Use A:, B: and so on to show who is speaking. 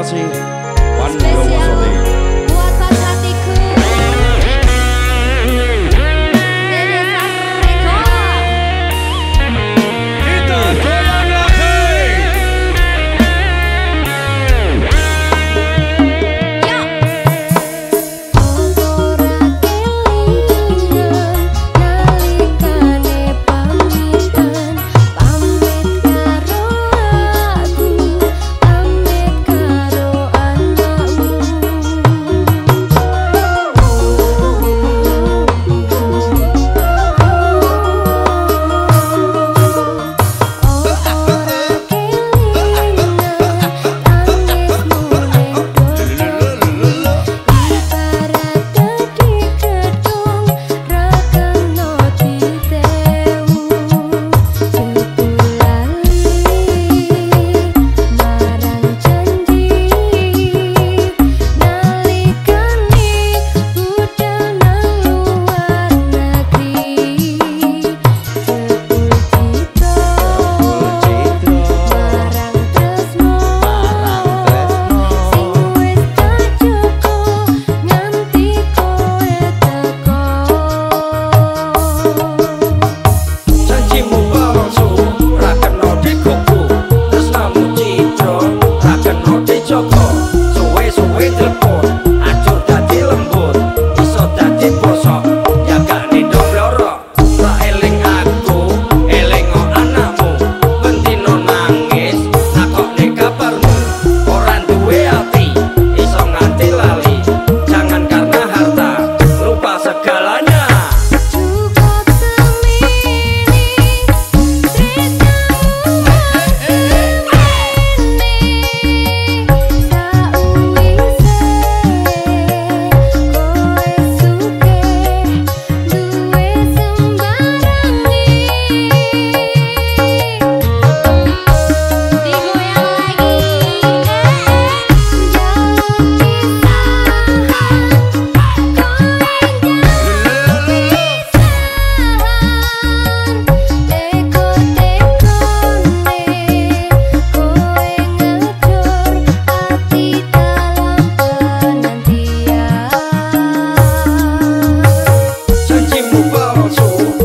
A: kasih. One Spesial.
B: 不怕我